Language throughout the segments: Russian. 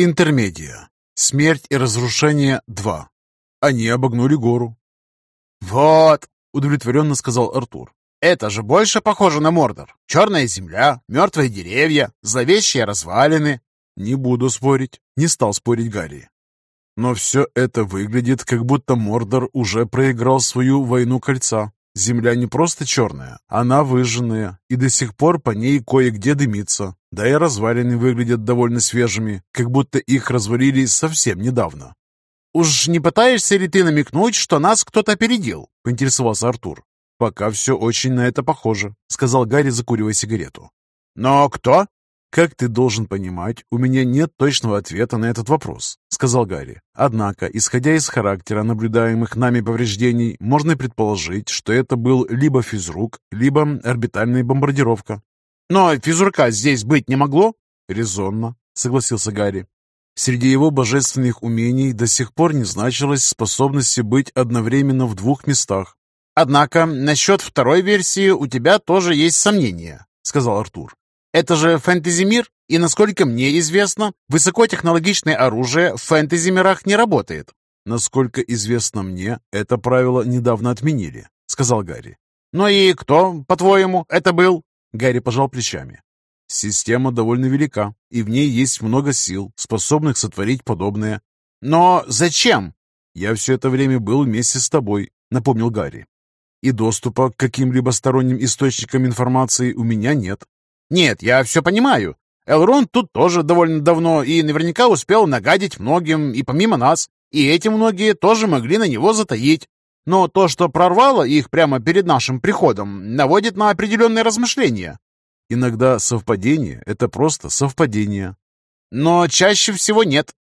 Интермедия. Смерть и разрушение 2. Они обогнули гору. «Вот», — удовлетворенно сказал Артур. «Это же больше похоже на Мордор. Черная земля, мертвые деревья, зловещие развалины». «Не буду спорить», — не стал спорить Гарри. Но все это выглядит, как будто Мордор уже проиграл свою войну кольца. Земля не просто черная, она выжженная, и до сих пор по ней кое-где дымится. Да и развалины выглядят довольно свежими, как будто их развалили совсем недавно. «Уж не пытаешься ли ты намекнуть, что нас кто-то опередил?» — поинтересовался Артур. «Пока все очень на это похоже», — сказал Гарри, закуривая сигарету. «Но кто?» «Как ты должен понимать, у меня нет точного ответа на этот вопрос», — сказал Гарри. «Однако, исходя из характера наблюдаемых нами повреждений, можно предположить, что это был либо физрук, либо орбитальная бомбардировка». «Но физрука здесь быть не могло?» «Резонно», — согласился Гарри. Среди его божественных умений до сих пор не значилась способность быть одновременно в двух местах. «Однако насчет второй версии у тебя тоже есть сомнения», — сказал Артур. Это же фэнтези-мир, и, насколько мне известно, высокотехнологичное оружие в фэнтези-мирах не работает. Насколько известно мне, это правило недавно отменили, сказал Гарри. Ну и кто, по-твоему, это был? Гарри пожал плечами. Система довольно велика, и в ней есть много сил, способных сотворить подобное. Но зачем? Я все это время был вместе с тобой, напомнил Гарри. И доступа к каким-либо сторонним источникам информации у меня нет. Нет, я все понимаю. Элрон тут тоже довольно давно и наверняка успел нагадить многим и помимо нас. И эти многие тоже могли на него затаить. Но то, что прорвало их прямо перед нашим приходом, наводит на определенные размышления. Иногда совпадение — это просто совпадение. Но чаще всего нет.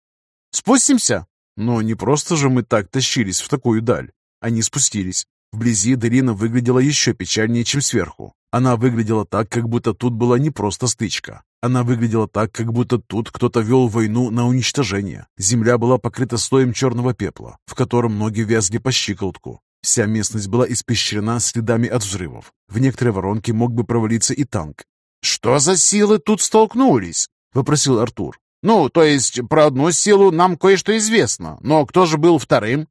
Спустимся? Но не просто же мы так тащились в такую даль. Они спустились. Вблизи долина выглядела еще печальнее, чем сверху. Она выглядела так, как будто тут была не просто стычка. Она выглядела так, как будто тут кто-то вел войну на уничтожение. Земля была покрыта слоем черного пепла, в котором ноги вязли по щиколотку. Вся местность была испещрена следами от взрывов. В некоторые воронки мог бы провалиться и танк. «Что за силы тут столкнулись?» — вопросил Артур. «Ну, то есть про одну силу нам кое-что известно, но кто же был вторым?»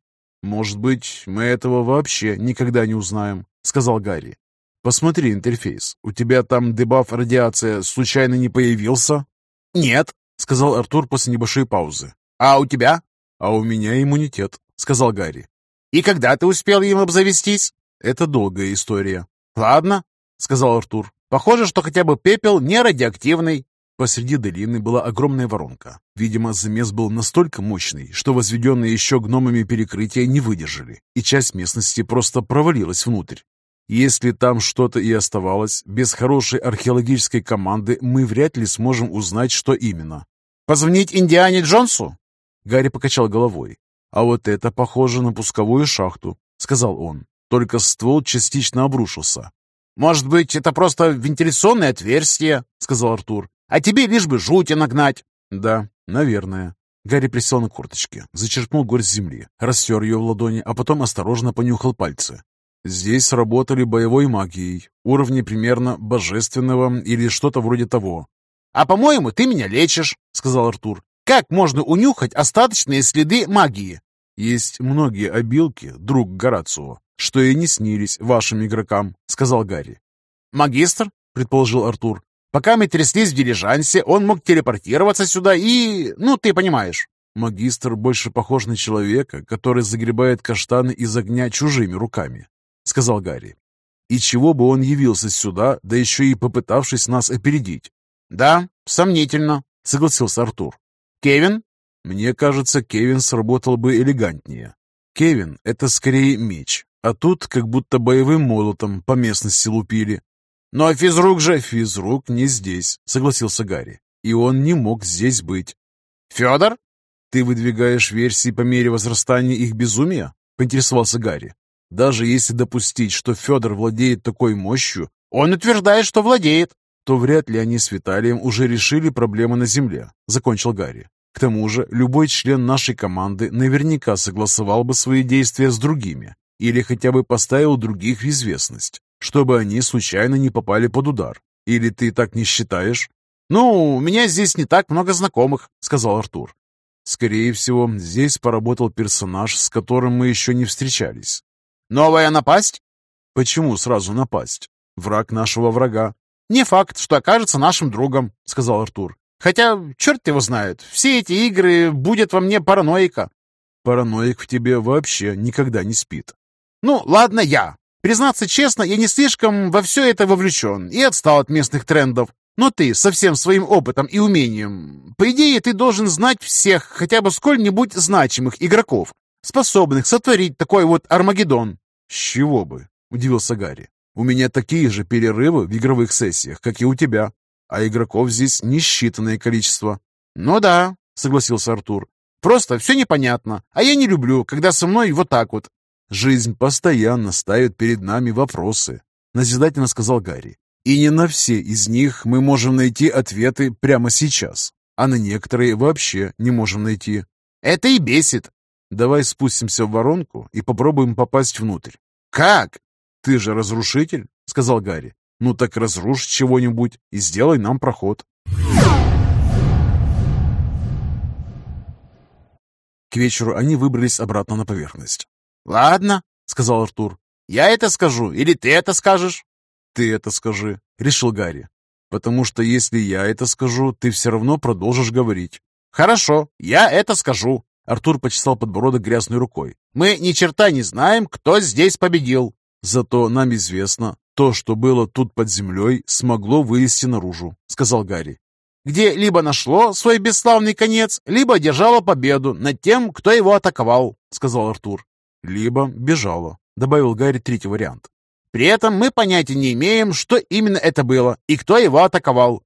«Может быть, мы этого вообще никогда не узнаем», — сказал Гарри. «Посмотри интерфейс. У тебя там дебаф радиация случайно не появился?» «Нет», — сказал Артур после небольшой паузы. «А у тебя?» «А у меня иммунитет», — сказал Гарри. «И когда ты успел им обзавестись?» «Это долгая история». «Ладно», — сказал Артур. «Похоже, что хотя бы пепел не радиоактивный». Посреди долины была огромная воронка. Видимо, замес был настолько мощный, что возведенные еще гномами перекрытия не выдержали, и часть местности просто провалилась внутрь. Если там что-то и оставалось, без хорошей археологической команды мы вряд ли сможем узнать, что именно. «Позвонить Индиане Джонсу?» Гарри покачал головой. «А вот это похоже на пусковую шахту», — сказал он. Только ствол частично обрушился. «Может быть, это просто вентиляционное отверстие?» — сказал Артур. А тебе лишь бы жути нагнать. Да, наверное. Гарри присел на курточке, зачерпнул горсть земли, растер ее в ладони, а потом осторожно понюхал пальцы. Здесь работали боевой магией, уровни примерно божественного или что-то вроде того. «А по-моему, ты меня лечишь», — сказал Артур. «Как можно унюхать остаточные следы магии?» «Есть многие обилки, друг Горацио, что и не снились вашим игрокам», — сказал Гарри. «Магистр?» — предположил Артур. Пока мы тряслись в дилижансе, он мог телепортироваться сюда и... Ну, ты понимаешь. Магистр больше похож на человека, который загребает каштаны из огня чужими руками, сказал Гарри. И чего бы он явился сюда, да еще и попытавшись нас опередить? Да, сомнительно, согласился Артур. Кевин? Мне кажется, Кевин сработал бы элегантнее. Кевин — это скорее меч, а тут как будто боевым молотом по местности лупили. «Но физрук же...» «Физрук не здесь», — согласился Гарри. «И он не мог здесь быть». «Федор?» «Ты выдвигаешь версии по мере возрастания их безумия?» — поинтересовался Гарри. «Даже если допустить, что Федор владеет такой мощью...» «Он утверждает, что владеет». «То вряд ли они с Виталием уже решили проблемы на Земле», — закончил Гарри. «К тому же, любой член нашей команды наверняка согласовал бы свои действия с другими или хотя бы поставил других в известность чтобы они случайно не попали под удар. Или ты так не считаешь?» «Ну, у меня здесь не так много знакомых», — сказал Артур. «Скорее всего, здесь поработал персонаж, с которым мы еще не встречались». «Новая напасть?» «Почему сразу напасть? Враг нашего врага». «Не факт, что окажется нашим другом», — сказал Артур. «Хотя, черт его знает, все эти игры будет во мне параноика». «Параноик в тебе вообще никогда не спит». «Ну, ладно, я. Признаться честно, я не слишком во все это вовлечен и отстал от местных трендов. Но ты со всем своим опытом и умением, по идее, ты должен знать всех хотя бы сколь-нибудь значимых игроков, способных сотворить такой вот Армагеддон». «С чего бы?» – удивился Гарри. «У меня такие же перерывы в игровых сессиях, как и у тебя, а игроков здесь несчитанное количество». «Ну да», – согласился Артур. «Просто все непонятно, а я не люблю, когда со мной вот так вот». «Жизнь постоянно ставит перед нами вопросы», – назидательно сказал Гарри. И не на все из них мы можем найти ответы прямо сейчас, а на некоторые вообще не можем найти. Это и бесит. Давай спустимся в воронку и попробуем попасть внутрь. Как? Ты же разрушитель, сказал Гарри. Ну так разрушь чего-нибудь и сделай нам проход. К вечеру они выбрались обратно на поверхность. «Ладно», — сказал Артур. «Я это скажу, или ты это скажешь?» «Ты это скажи», — решил Гарри. «Потому что если я это скажу, ты все равно продолжишь говорить». «Хорошо, я это скажу». Артур почесал подбородок грязной рукой. «Мы ни черта не знаем, кто здесь победил». «Зато нам известно, то, что было тут под землей, смогло вылезти наружу», — сказал Гарри. «Где либо нашло свой бесславный конец, либо одержало победу над тем, кто его атаковал», — сказал Артур. «Либо бежало», — добавил Гарри третий вариант. При этом мы понятия не имеем, что именно это было и кто его атаковал.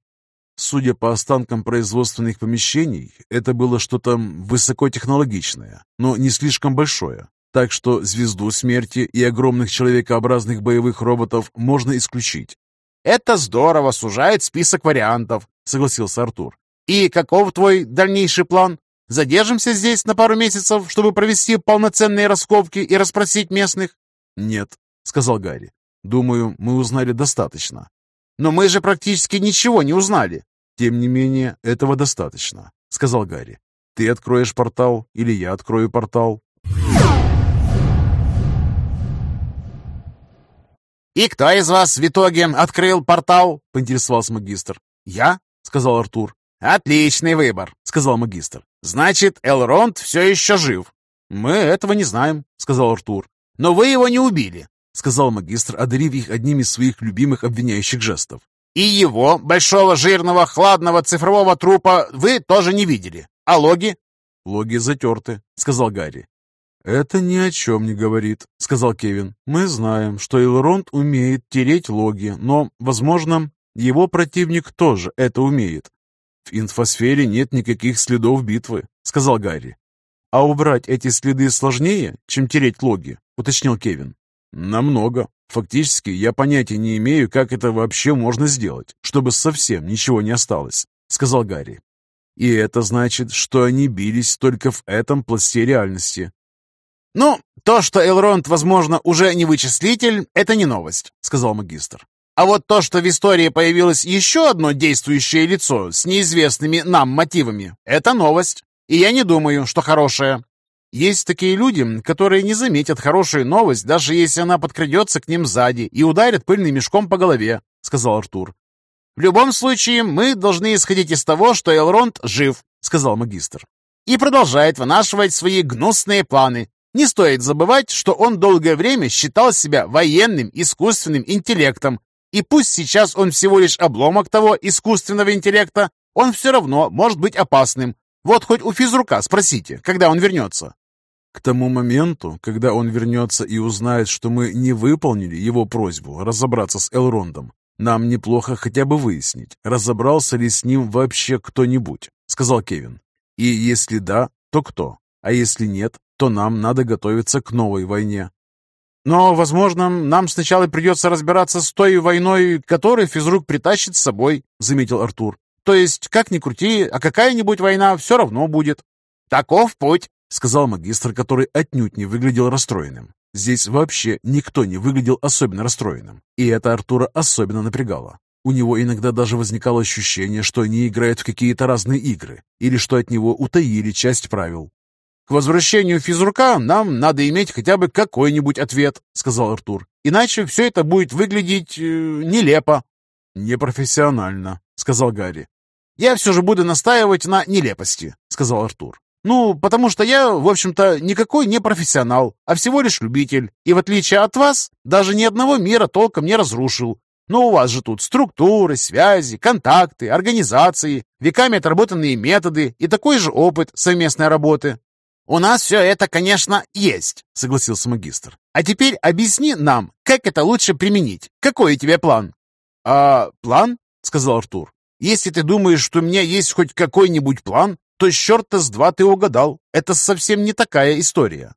Судя по останкам производственных помещений, это было что-то высокотехнологичное, но не слишком большое. Так что звезду смерти и огромных человекообразных боевых роботов можно исключить. «Это здорово, сужает список вариантов», — согласился Артур. «И каков твой дальнейший план? Задержимся здесь на пару месяцев, чтобы провести полноценные раскопки и расспросить местных?» «Нет», — сказал Гарри. Думаю, мы узнали достаточно. Но мы же практически ничего не узнали. Тем не менее, этого достаточно, сказал Гарри. Ты откроешь портал или я открою портал? «И кто из вас в итоге открыл портал?» — поинтересовался магистр. «Я?» — сказал Артур. «Отличный выбор», — сказал магистр. «Значит, Элронд все еще жив». «Мы этого не знаем», — сказал Артур. «Но вы его не убили. — сказал магистр, одарив их одним из своих любимых обвиняющих жестов. «И его, большого, жирного, хладного, цифрового трупа, вы тоже не видели. А логи?» «Логи затерты», — сказал Гарри. «Это ни о чем не говорит», — сказал Кевин. «Мы знаем, что Элронд умеет тереть логи, но, возможно, его противник тоже это умеет. В инфосфере нет никаких следов битвы», — сказал Гарри. «А убрать эти следы сложнее, чем тереть логи», — уточнил Кевин. Намного. Фактически, я понятия не имею, как это вообще можно сделать, чтобы совсем ничего не осталось, сказал Гарри. И это значит, что они бились только в этом пласте реальности. «Ну, то, что Элронд, возможно, уже не вычислитель, это не новость», — сказал магистр. «А вот то, что в истории появилось еще одно действующее лицо с неизвестными нам мотивами, это новость. И я не думаю, что хорошая. Есть такие люди, которые не заметят хорошую новость, даже если она подкрадется к ним сзади и ударит пыльным мешком по голове», — сказал Артур. «В любом случае, мы должны исходить из того, что Элронд жив», — сказал магистр. «И продолжает вынашивать свои гнусные планы. Не стоит забывать, что он долгое время считал себя военным искусственным интеллектом, и пусть сейчас он всего лишь обломок того искусственного интеллекта, он все равно может быть опасным. Вот хоть у физрука спросите, когда он вернется. К тому моменту, когда он вернется и узнает, что мы не выполнили его просьбу разобраться с Элрондом, нам неплохо хотя бы выяснить, разобрался ли с ним вообще кто-нибудь, сказал Кевин. И если да, то кто? А если нет, то нам надо готовиться к новой войне. Но, возможно, нам сначала придется разбираться с той войной, которую физрук притащит с собой, заметил Артур. То есть, как ни крути, а какая-нибудь война все равно будет. Таков путь, сказал магистр, который отнюдь не выглядел расстроенным. Здесь вообще никто не выглядел особенно расстроенным, и это Артура особенно напрягало. У него иногда даже возникало ощущение, что они играют в какие-то разные игры, или что от него утаили часть правил. «К возвращению физрука нам надо иметь хотя бы какой-нибудь ответ», — сказал Артур. «Иначе все это будет выглядеть э, нелепо». «Непрофессионально», — сказал Гарри. «Я все же буду настаивать на нелепости», — сказал Артур. «Ну, потому что я, в общем-то, никакой не профессионал, а всего лишь любитель. И в отличие от вас, даже ни одного мира толком не разрушил. Но у вас же тут структуры, связи, контакты, организации, веками отработанные методы и такой же опыт совместной работы. «У нас все это, конечно, есть», — согласился магистр. «А теперь объясни нам, как это лучше применить. Какой у тебя план?» «А план?» — сказал Артур. «Если ты думаешь, что у меня есть хоть какой-нибудь план, то черта с два ты угадал. Это совсем не такая история.